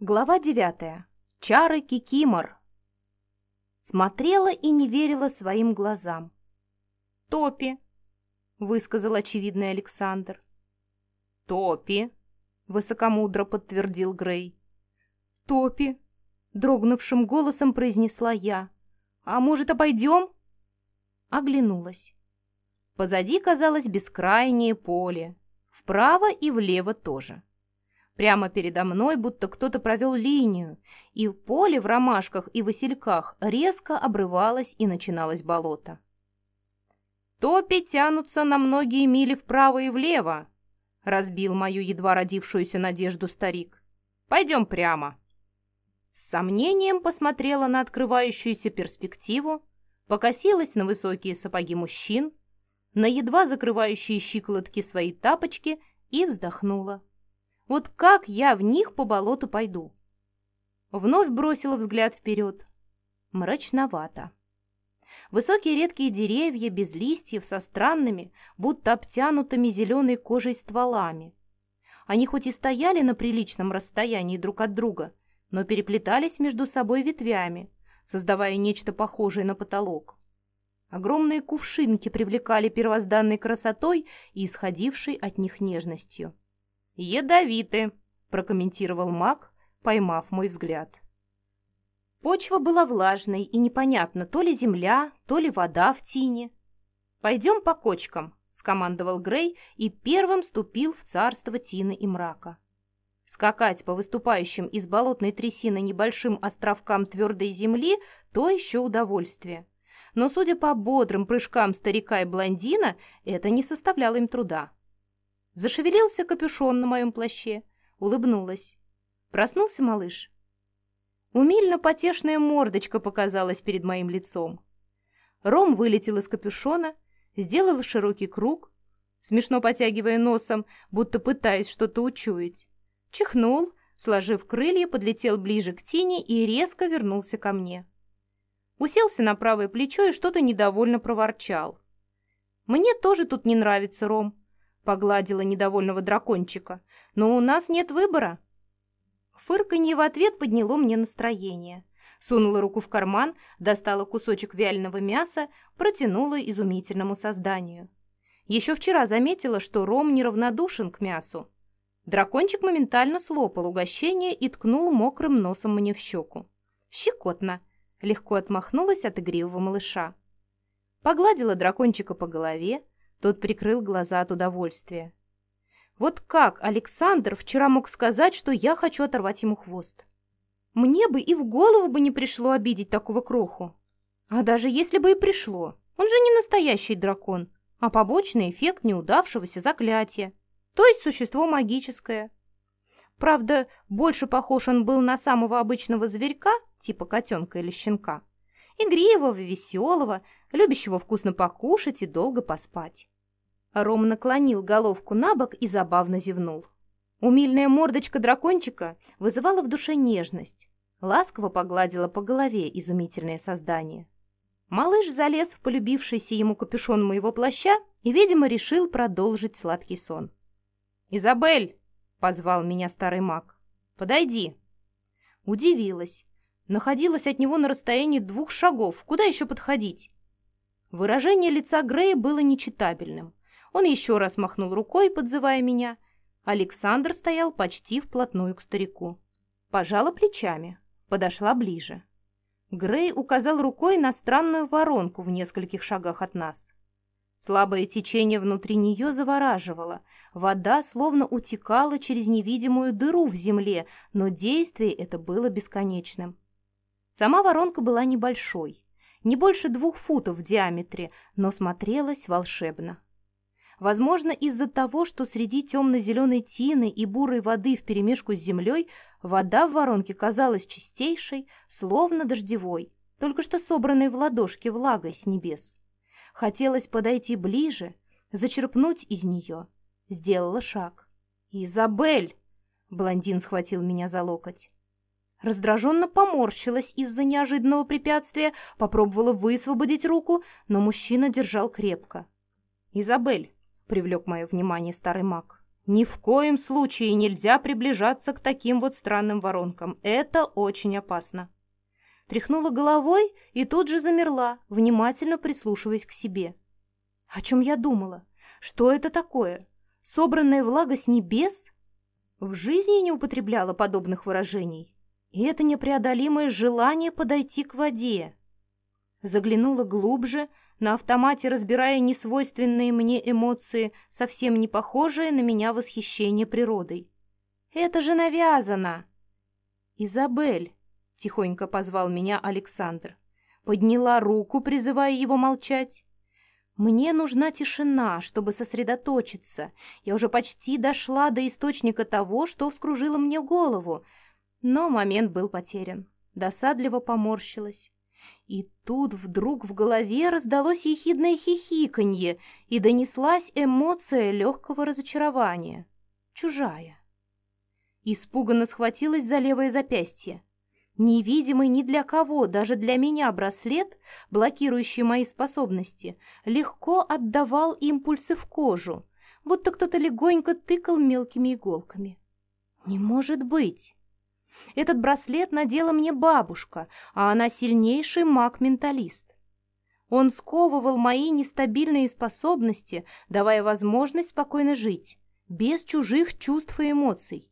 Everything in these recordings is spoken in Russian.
Глава девятая. Чары Кикимор. Смотрела и не верила своим глазам. «Топи», — высказал очевидный Александр. «Топи», — высокомудро подтвердил Грей. «Топи», — дрогнувшим голосом произнесла я. «А может, обойдем?» Оглянулась. Позади казалось бескрайнее поле. Вправо и влево тоже. Прямо передо мной будто кто-то провел линию, и поле в ромашках и васильках резко обрывалось и начиналось болото. «Топи тянутся на многие мили вправо и влево», — разбил мою едва родившуюся надежду старик. «Пойдем прямо». С сомнением посмотрела на открывающуюся перспективу, покосилась на высокие сапоги мужчин, на едва закрывающие щиколотки свои тапочки и вздохнула. Вот как я в них по болоту пойду? Вновь бросила взгляд вперед. Мрачновато. Высокие редкие деревья без листьев со странными, будто обтянутыми зеленой кожей стволами. Они хоть и стояли на приличном расстоянии друг от друга, но переплетались между собой ветвями, создавая нечто похожее на потолок. Огромные кувшинки привлекали первозданной красотой и исходившей от них нежностью. «Ядовиты», — прокомментировал маг, поймав мой взгляд. Почва была влажной, и непонятно, то ли земля, то ли вода в тине. «Пойдем по кочкам», — скомандовал Грей и первым ступил в царство тины и мрака. Скакать по выступающим из болотной трясины небольшим островкам твердой земли — то еще удовольствие. Но, судя по бодрым прыжкам старика и блондина, это не составляло им труда. Зашевелился капюшон на моем плаще. Улыбнулась. Проснулся малыш. Умильно-потешная мордочка показалась перед моим лицом. Ром вылетел из капюшона, сделал широкий круг, смешно потягивая носом, будто пытаясь что-то учуять. Чихнул, сложив крылья, подлетел ближе к Тине и резко вернулся ко мне. Уселся на правое плечо и что-то недовольно проворчал. «Мне тоже тут не нравится, Ром погладила недовольного дракончика. «Но у нас нет выбора». Фырканье в ответ подняло мне настроение. Сунула руку в карман, достала кусочек вяленого мяса, протянула изумительному созданию. Еще вчера заметила, что Ром неравнодушен к мясу. Дракончик моментально слопал угощение и ткнул мокрым носом мне в щеку. «Щекотно!» — легко отмахнулась от игривого малыша. Погладила дракончика по голове, тот прикрыл глаза от удовольствия. Вот как Александр вчера мог сказать, что я хочу оторвать ему хвост? Мне бы и в голову бы не пришло обидеть такого кроху. А даже если бы и пришло, он же не настоящий дракон, а побочный эффект неудавшегося заклятия, то есть существо магическое. Правда, больше похож он был на самого обычного зверька, типа котенка или щенка, игривого, веселого, любящего вкусно покушать и долго поспать. Ром наклонил головку на бок и забавно зевнул. Умильная мордочка дракончика вызывала в душе нежность. Ласково погладила по голове изумительное создание. Малыш залез в полюбившийся ему капюшон моего плаща и, видимо, решил продолжить сладкий сон. «Изабель!» — позвал меня старый маг. «Подойди!» Удивилась. Находилась от него на расстоянии двух шагов. Куда еще подходить? Выражение лица Грея было нечитабельным. Он еще раз махнул рукой, подзывая меня. Александр стоял почти вплотную к старику. Пожала плечами. Подошла ближе. Грей указал рукой на странную воронку в нескольких шагах от нас. Слабое течение внутри нее завораживало. Вода словно утекала через невидимую дыру в земле, но действие это было бесконечным. Сама воронка была небольшой, не больше двух футов в диаметре, но смотрелась волшебно. Возможно, из-за того, что среди темно-зеленой тины и бурой воды вперемешку с землей вода в воронке казалась чистейшей, словно дождевой, только что собранной в ладошке влагой с небес. Хотелось подойти ближе, зачерпнуть из нее. Сделала шаг. «Изабель!» Блондин схватил меня за локоть. Раздраженно поморщилась из-за неожиданного препятствия, попробовала высвободить руку, но мужчина держал крепко. «Изабель», — привлек мое внимание старый маг, — Ни в коем случае нельзя приближаться к таким вот странным воронкам. Это очень опасно. Тряхнула головой и тут же замерла, внимательно прислушиваясь к себе. О чем я думала? Что это такое? Собранная влага с небес? В жизни не употребляла подобных выражений. И это непреодолимое желание подойти к воде. Заглянула глубже, на автомате разбирая несвойственные мне эмоции, совсем не похожее на меня восхищение природой. «Это же навязано!» «Изабель!» — тихонько позвал меня Александр. Подняла руку, призывая его молчать. «Мне нужна тишина, чтобы сосредоточиться. Я уже почти дошла до источника того, что вскружило мне голову. Но момент был потерян. Досадливо поморщилась. И тут вдруг в голове раздалось ехидное хихиканье и донеслась эмоция легкого разочарования. Чужая. Испуганно схватилась за левое запястье. Невидимый ни для кого, даже для меня браслет, блокирующий мои способности, легко отдавал импульсы в кожу, будто кто-то легонько тыкал мелкими иголками. «Не может быть!» Этот браслет надела мне бабушка, а она сильнейший маг-менталист. Он сковывал мои нестабильные способности, давая возможность спокойно жить, без чужих чувств и эмоций.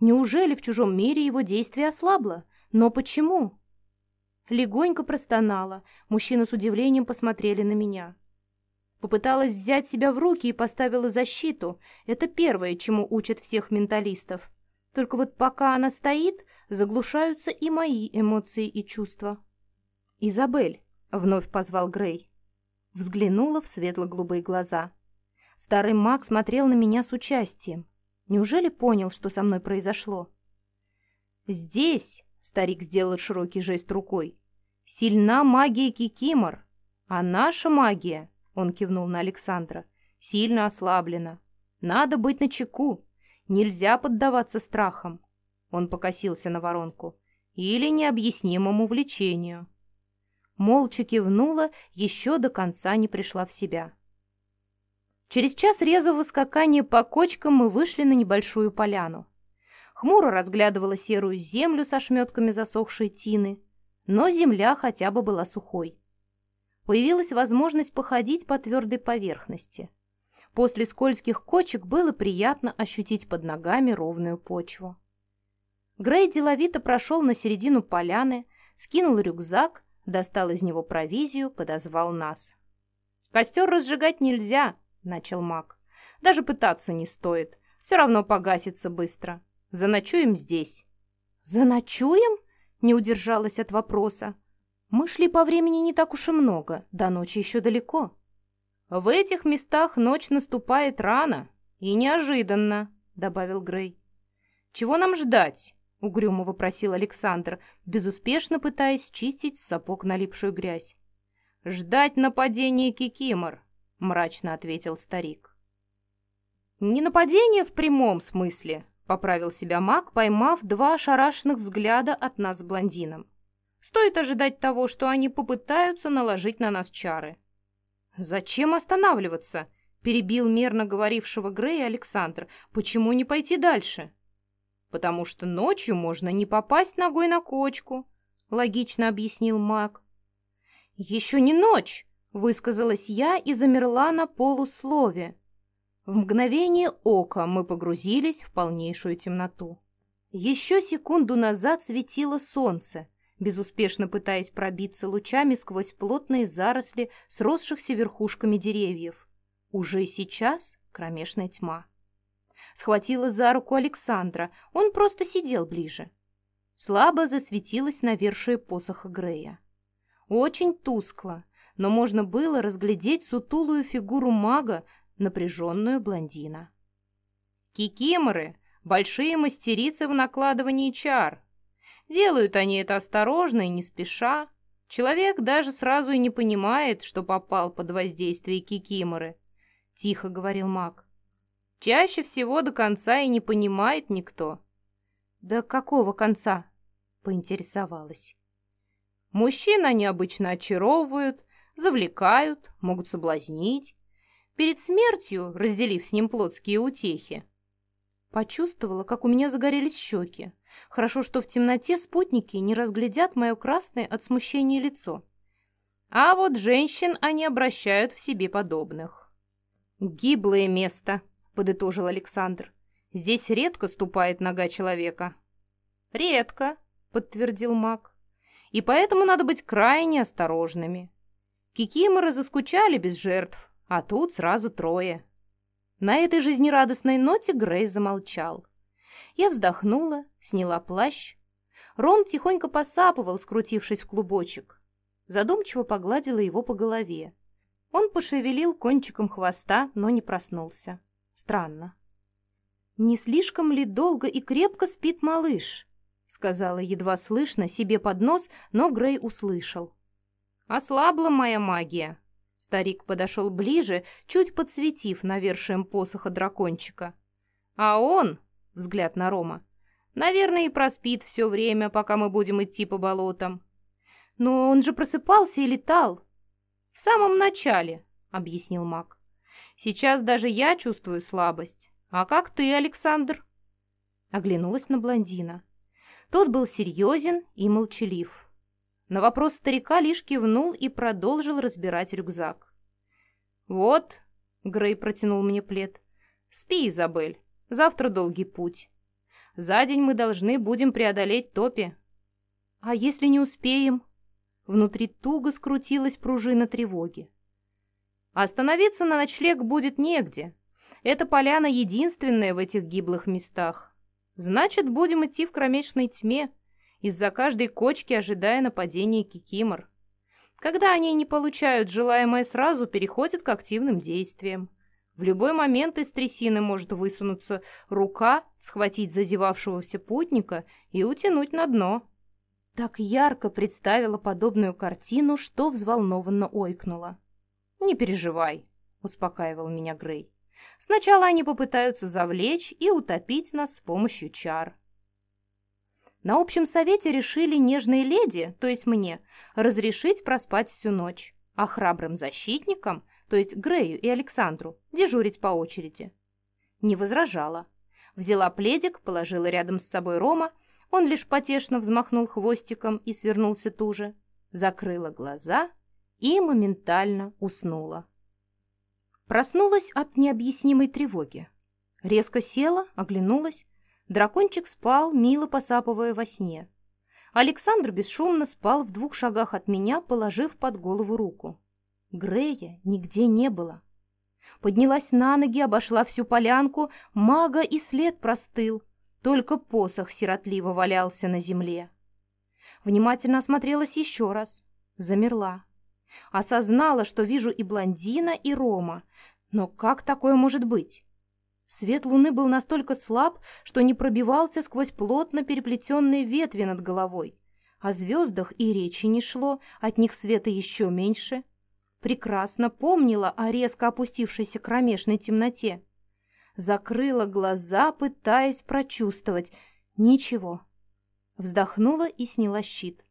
Неужели в чужом мире его действие ослабло? Но почему? Легонько простонала, мужчины с удивлением посмотрели на меня. Попыталась взять себя в руки и поставила защиту. Это первое, чему учат всех менталистов. Только вот пока она стоит, заглушаются и мои эмоции и чувства. «Изабель», — вновь позвал Грей. Взглянула в светло-голубые глаза. Старый маг смотрел на меня с участием. Неужели понял, что со мной произошло? «Здесь», — старик сделал широкий жест рукой, — «сильна магия Кикимор, а наша магия», — он кивнул на Александра, — «сильно ослаблена. Надо быть начеку. Нельзя поддаваться страхам. Он покосился на воронку. Или необъяснимому влечению. Молча кивнула, еще до конца не пришла в себя. Через час резвого скакания по кочкам мы вышли на небольшую поляну. Хмуро разглядывала серую землю со шметками засохшей тины, но земля хотя бы была сухой. Появилась возможность походить по твердой поверхности. После скользких кочек было приятно ощутить под ногами ровную почву. Грей деловито прошел на середину поляны, скинул рюкзак, достал из него провизию, подозвал нас. «Костер разжигать нельзя», — начал маг. «Даже пытаться не стоит. Все равно погасится быстро. Заночуем здесь». «Заночуем?» — не удержалась от вопроса. «Мы шли по времени не так уж и много, до ночи еще далеко». «В этих местах ночь наступает рано и неожиданно», — добавил Грей. «Чего нам ждать?» — угрюмо вопросил Александр, безуспешно пытаясь чистить с сапог налипшую грязь. «Ждать нападения Кикимор», — мрачно ответил старик. «Не нападение в прямом смысле», — поправил себя маг, поймав два ошарашенных взгляда от нас с блондином. «Стоит ожидать того, что они попытаются наложить на нас чары». «Зачем останавливаться?» — перебил мерно говорившего Грея Александр. «Почему не пойти дальше?» «Потому что ночью можно не попасть ногой на кочку», — логично объяснил маг. «Еще не ночь!» — высказалась я и замерла на полуслове. В мгновение ока мы погрузились в полнейшую темноту. Еще секунду назад светило солнце, безуспешно пытаясь пробиться лучами сквозь плотные заросли сросшихся верхушками деревьев. Уже сейчас кромешная тьма. Схватила за руку Александра, он просто сидел ближе. Слабо засветилась навершие посоха Грея. Очень тускло, но можно было разглядеть сутулую фигуру мага, напряженную блондина. «Кикиморы! Большие мастерицы в накладывании чар!» Делают они это осторожно и не спеша. Человек даже сразу и не понимает, что попал под воздействие кикиморы, — тихо говорил маг. Чаще всего до конца и не понимает никто. «До какого конца?» — поинтересовалась. Мужчин они обычно очаровывают, завлекают, могут соблазнить. Перед смертью, разделив с ним плотские утехи, Почувствовала, как у меня загорелись щеки. Хорошо, что в темноте спутники не разглядят мое красное от смущения лицо. А вот женщин они обращают в себе подобных. «Гиблое место», — подытожил Александр. «Здесь редко ступает нога человека». «Редко», — подтвердил маг. «И поэтому надо быть крайне осторожными. Кикиморы заскучали без жертв, а тут сразу трое». На этой жизнерадостной ноте Грей замолчал. Я вздохнула, сняла плащ. Ром тихонько посапывал, скрутившись в клубочек. Задумчиво погладила его по голове. Он пошевелил кончиком хвоста, но не проснулся. Странно. «Не слишком ли долго и крепко спит малыш?» Сказала едва слышно себе под нос, но Грей услышал. «Ослабла моя магия», Старик подошел ближе, чуть подсветив навершием посоха дракончика. А он, взгляд на Рома, наверное, и проспит все время, пока мы будем идти по болотам. Но он же просыпался и летал. В самом начале, объяснил маг. Сейчас даже я чувствую слабость. А как ты, Александр? Оглянулась на блондина. Тот был серьезен и молчалив. На вопрос старика лишь кивнул и продолжил разбирать рюкзак. «Вот», — Грей протянул мне плед, — «спи, Изабель, завтра долгий путь. За день мы должны будем преодолеть топи». «А если не успеем?» Внутри туго скрутилась пружина тревоги. «Остановиться на ночлег будет негде. Эта поляна единственная в этих гиблых местах. Значит, будем идти в кромечной тьме, из-за каждой кочки ожидая нападения кикимор. Когда они не получают желаемое сразу, переходят к активным действиям. В любой момент из трясины может высунуться рука, схватить зазевавшегося путника и утянуть на дно. Так ярко представила подобную картину, что взволнованно ойкнула. «Не переживай», — успокаивал меня Грей. «Сначала они попытаются завлечь и утопить нас с помощью чар. На общем совете решили нежные леди, то есть мне, разрешить проспать всю ночь, а храбрым защитникам, то есть Грею и Александру, дежурить по очереди. Не возражала. Взяла пледик, положила рядом с собой Рома, он лишь потешно взмахнул хвостиком и свернулся туже, закрыла глаза и моментально уснула. Проснулась от необъяснимой тревоги. Резко села, оглянулась, Дракончик спал, мило посапывая во сне. Александр бесшумно спал в двух шагах от меня, положив под голову руку. Грея нигде не было. Поднялась на ноги, обошла всю полянку, мага и след простыл. Только посох сиротливо валялся на земле. Внимательно осмотрелась еще раз. Замерла. Осознала, что вижу и блондина, и Рома. Но как такое может быть? Свет луны был настолько слаб, что не пробивался сквозь плотно переплетенные ветви над головой. О звездах и речи не шло, от них света еще меньше. Прекрасно помнила о резко опустившейся кромешной темноте. Закрыла глаза, пытаясь прочувствовать. Ничего. Вздохнула и сняла щит.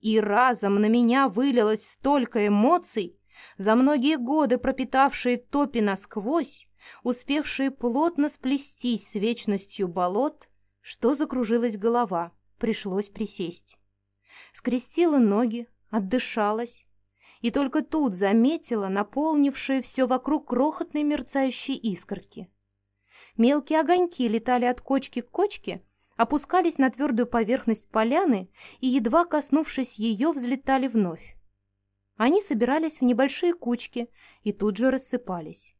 И разом на меня вылилось столько эмоций, за многие годы пропитавшие топи насквозь, успевшие плотно сплестись с вечностью болот, что закружилась голова, пришлось присесть. Скрестила ноги, отдышалась, и только тут заметила наполнившие все вокруг крохотные мерцающие искорки. Мелкие огоньки летали от кочки к кочке, опускались на твердую поверхность поляны и, едва коснувшись ее, взлетали вновь. Они собирались в небольшие кучки и тут же рассыпались.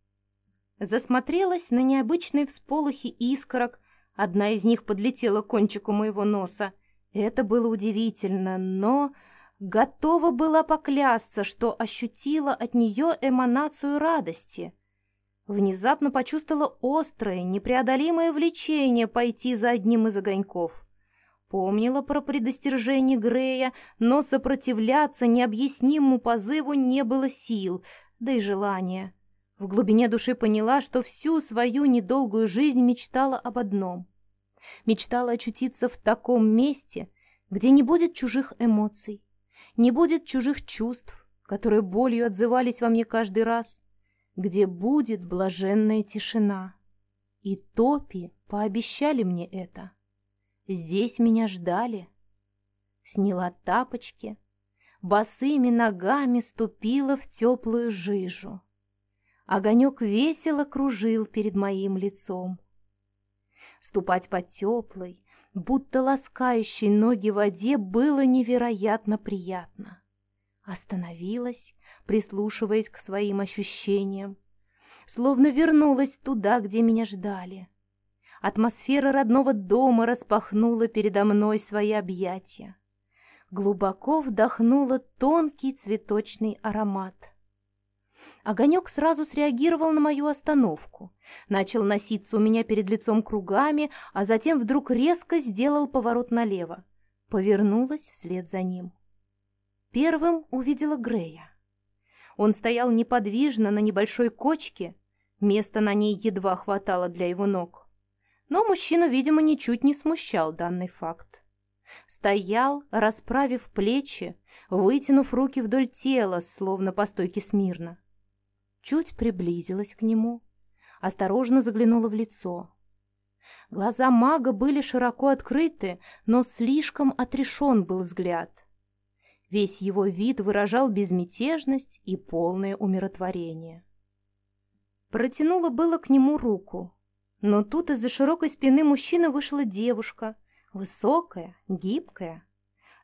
Засмотрелась на необычные всполохи искорок. Одна из них подлетела к кончику моего носа. Это было удивительно, но готова была поклясться, что ощутила от нее эманацию радости. Внезапно почувствовала острое, непреодолимое влечение пойти за одним из огоньков. Помнила про предостережение Грея, но сопротивляться необъяснимому позыву не было сил, да и желания. В глубине души поняла, что всю свою недолгую жизнь мечтала об одном. Мечтала очутиться в таком месте, где не будет чужих эмоций, не будет чужих чувств, которые болью отзывались во мне каждый раз, где будет блаженная тишина. И топи пообещали мне это. Здесь меня ждали. Сняла тапочки, босыми ногами ступила в теплую жижу. Огонек весело кружил перед моим лицом. Ступать по теплой, будто ласкающей ноги в воде было невероятно приятно. Остановилась, прислушиваясь к своим ощущениям, словно вернулась туда, где меня ждали. Атмосфера родного дома распахнула передо мной свои объятия. Глубоко вдохнула тонкий цветочный аромат. Огонек сразу среагировал на мою остановку. Начал носиться у меня перед лицом кругами, а затем вдруг резко сделал поворот налево. Повернулась вслед за ним. Первым увидела Грея. Он стоял неподвижно на небольшой кочке, места на ней едва хватало для его ног. Но мужчину, видимо, ничуть не смущал данный факт. Стоял, расправив плечи, вытянув руки вдоль тела, словно по стойке смирно. Чуть приблизилась к нему, осторожно заглянула в лицо. Глаза мага были широко открыты, но слишком отрешен был взгляд. Весь его вид выражал безмятежность и полное умиротворение. Протянула было к нему руку, но тут из-за широкой спины мужчины вышла девушка, высокая, гибкая.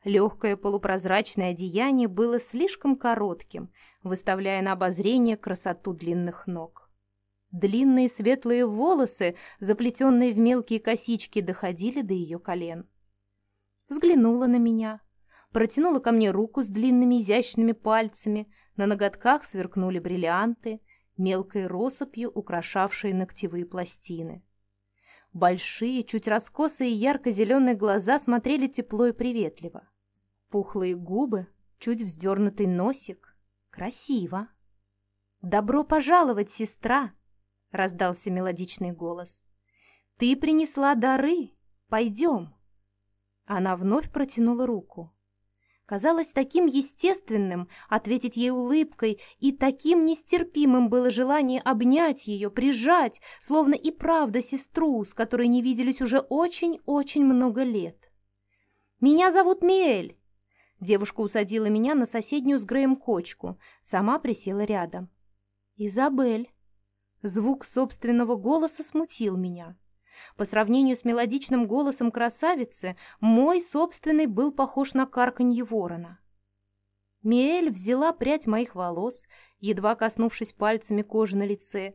Легкое полупрозрачное одеяние было слишком коротким, выставляя на обозрение красоту длинных ног. Длинные светлые волосы, заплетенные в мелкие косички, доходили до ее колен. Взглянула на меня, протянула ко мне руку с длинными изящными пальцами, на ноготках сверкнули бриллианты, мелкой россыпью украшавшие ногтевые пластины. Большие, чуть раскосые ярко-зеленые глаза смотрели тепло и приветливо. Пухлые губы, чуть вздернутый носик. Красиво. «Добро пожаловать, сестра!» — раздался мелодичный голос. «Ты принесла дары. Пойдем!» Она вновь протянула руку казалось таким естественным ответить ей улыбкой, и таким нестерпимым было желание обнять ее, прижать, словно и правда сестру, с которой не виделись уже очень-очень много лет. «Меня зовут Миэль!» Девушка усадила меня на соседнюю с Греем кочку, сама присела рядом. «Изабель!» Звук собственного голоса смутил меня. По сравнению с мелодичным голосом красавицы, мой собственный был похож на карканье ворона. Миэль взяла прядь моих волос, едва коснувшись пальцами кожи на лице,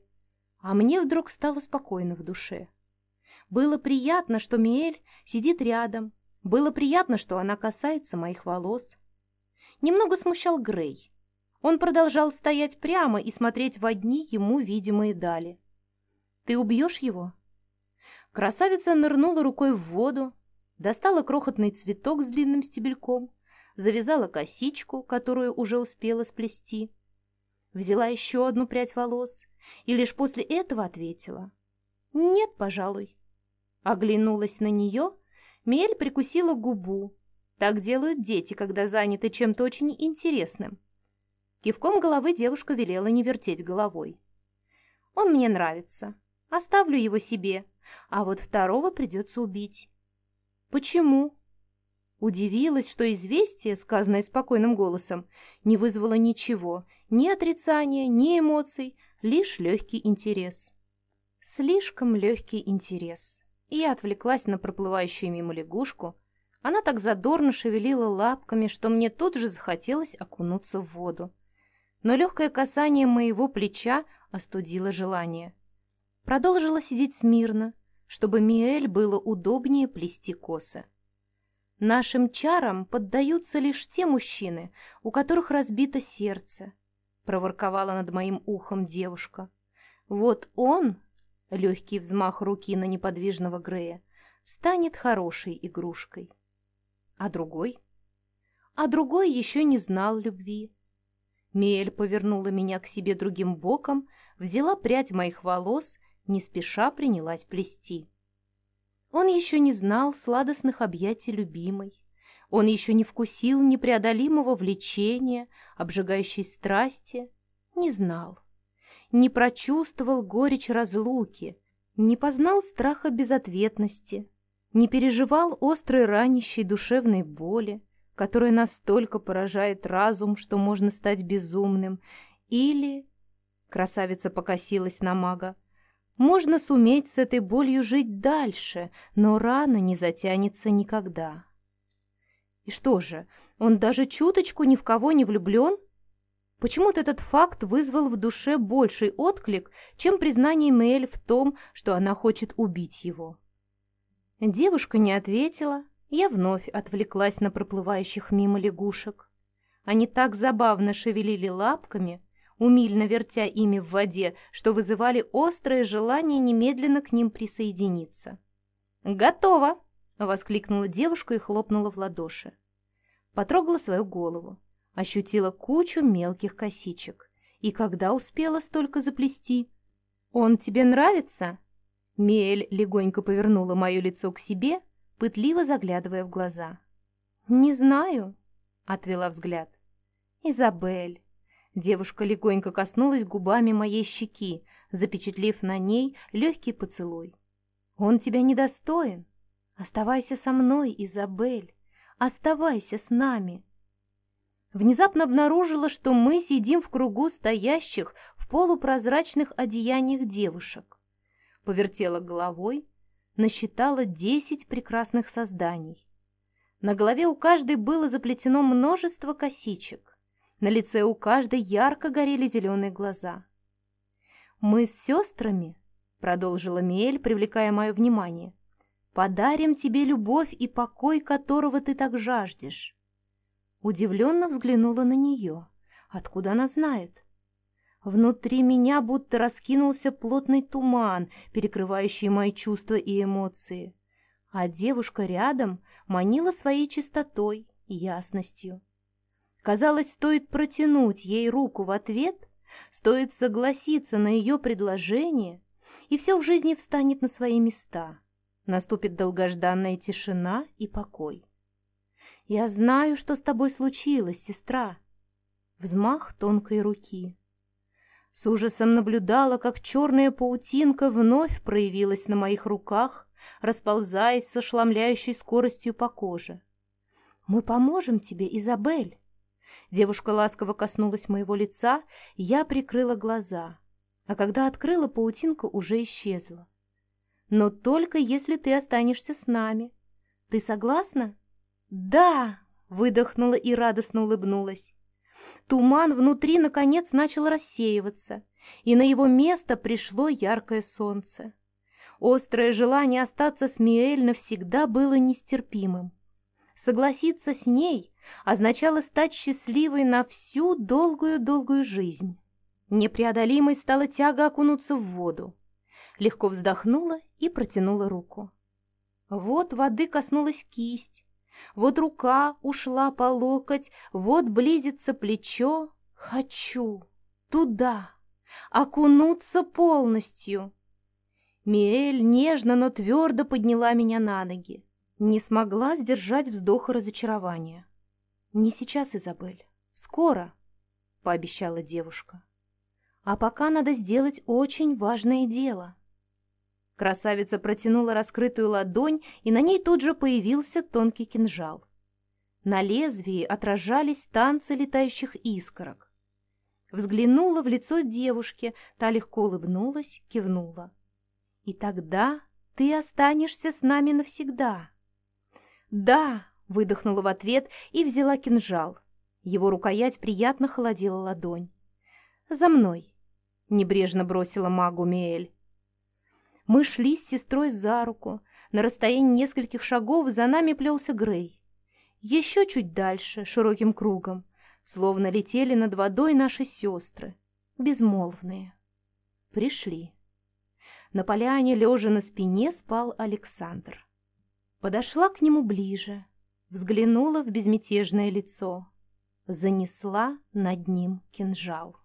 а мне вдруг стало спокойно в душе. Было приятно, что Миэль сидит рядом, было приятно, что она касается моих волос. Немного смущал Грей. Он продолжал стоять прямо и смотреть в одни ему видимые дали. «Ты убьешь его?» Красавица нырнула рукой в воду, достала крохотный цветок с длинным стебельком, завязала косичку, которую уже успела сплести, взяла еще одну прядь волос и лишь после этого ответила «Нет, пожалуй». Оглянулась на нее, Мель прикусила губу. Так делают дети, когда заняты чем-то очень интересным. Кивком головы девушка велела не вертеть головой. «Он мне нравится. Оставлю его себе», а вот второго придется убить. Почему? Удивилась, что известие, сказанное спокойным голосом, не вызвало ничего, ни отрицания, ни эмоций, лишь легкий интерес. Слишком легкий интерес. Я отвлеклась на проплывающую мимо лягушку. Она так задорно шевелила лапками, что мне тут же захотелось окунуться в воду. Но легкое касание моего плеча остудило желание. Продолжила сидеть смирно, чтобы Миэль было удобнее плести косы. Нашим чарам поддаются лишь те мужчины, у которых разбито сердце, проворковала над моим ухом девушка. Вот он, легкий взмах руки на неподвижного Грея, станет хорошей игрушкой. А другой? А другой еще не знал любви. Миэль повернула меня к себе другим боком, взяла прядь моих волос не спеша принялась плести. Он еще не знал сладостных объятий любимой. Он еще не вкусил непреодолимого влечения, обжигающей страсти. Не знал. Не прочувствовал горечь разлуки, Не познал страха безответности, не переживал острой ранящей душевной боли, которая настолько поражает разум, что можно стать безумным, или... Красавица покосилась на мага. Можно суметь с этой болью жить дальше, но рана не затянется никогда. И что же, он даже чуточку ни в кого не влюблен? Почему-то этот факт вызвал в душе больший отклик, чем признание Мэйль в том, что она хочет убить его. Девушка не ответила, я вновь отвлеклась на проплывающих мимо лягушек. Они так забавно шевелили лапками, умильно вертя ими в воде, что вызывали острое желание немедленно к ним присоединиться. «Готово!» — воскликнула девушка и хлопнула в ладоши. Потрогала свою голову, ощутила кучу мелких косичек. И когда успела столько заплести? «Он тебе нравится?» Мель легонько повернула мое лицо к себе, пытливо заглядывая в глаза. «Не знаю», — отвела взгляд. «Изабель». Девушка легонько коснулась губами моей щеки, запечатлев на ней легкий поцелуй. «Он тебя недостоин. Оставайся со мной, Изабель. Оставайся с нами». Внезапно обнаружила, что мы сидим в кругу стоящих в полупрозрачных одеяниях девушек. Повертела головой, насчитала десять прекрасных созданий. На голове у каждой было заплетено множество косичек. На лице у каждой ярко горели зеленые глаза. «Мы с сестрами», — продолжила Миэль, привлекая мое внимание, «подарим тебе любовь и покой, которого ты так жаждешь». Удивленно взглянула на нее. Откуда она знает? Внутри меня будто раскинулся плотный туман, перекрывающий мои чувства и эмоции. А девушка рядом манила своей чистотой и ясностью. Казалось, стоит протянуть ей руку в ответ, стоит согласиться на ее предложение, и все в жизни встанет на свои места. Наступит долгожданная тишина и покой. «Я знаю, что с тобой случилось, сестра!» Взмах тонкой руки. С ужасом наблюдала, как черная паутинка вновь проявилась на моих руках, расползаясь с ошламляющей скоростью по коже. «Мы поможем тебе, Изабель!» Девушка ласково коснулась моего лица, я прикрыла глаза, а когда открыла, паутинка уже исчезла. «Но только если ты останешься с нами. Ты согласна?» «Да!» — выдохнула и радостно улыбнулась. Туман внутри, наконец, начал рассеиваться, и на его место пришло яркое солнце. Острое желание остаться с Миэль навсегда было нестерпимым. Согласиться с ней означало стать счастливой на всю долгую-долгую жизнь. Непреодолимой стала тяга окунуться в воду. Легко вздохнула и протянула руку. Вот воды коснулась кисть, вот рука ушла по локоть, вот близится плечо. Хочу туда, окунуться полностью. Миэль нежно, но твердо подняла меня на ноги. Не смогла сдержать вздоха разочарования. «Не сейчас, Изабель. Скоро», — пообещала девушка. «А пока надо сделать очень важное дело». Красавица протянула раскрытую ладонь, и на ней тут же появился тонкий кинжал. На лезвии отражались танцы летающих искорок. Взглянула в лицо девушки, та легко улыбнулась, кивнула. «И тогда ты останешься с нами навсегда». «Да!» — выдохнула в ответ и взяла кинжал. Его рукоять приятно холодила ладонь. «За мной!» — небрежно бросила магу Миэль. Мы шли с сестрой за руку. На расстоянии нескольких шагов за нами плелся Грей. Еще чуть дальше, широким кругом, словно летели над водой наши сестры, безмолвные. Пришли. На поляне, лежа на спине, спал Александр. Подошла к нему ближе, взглянула в безмятежное лицо, занесла над ним кинжал.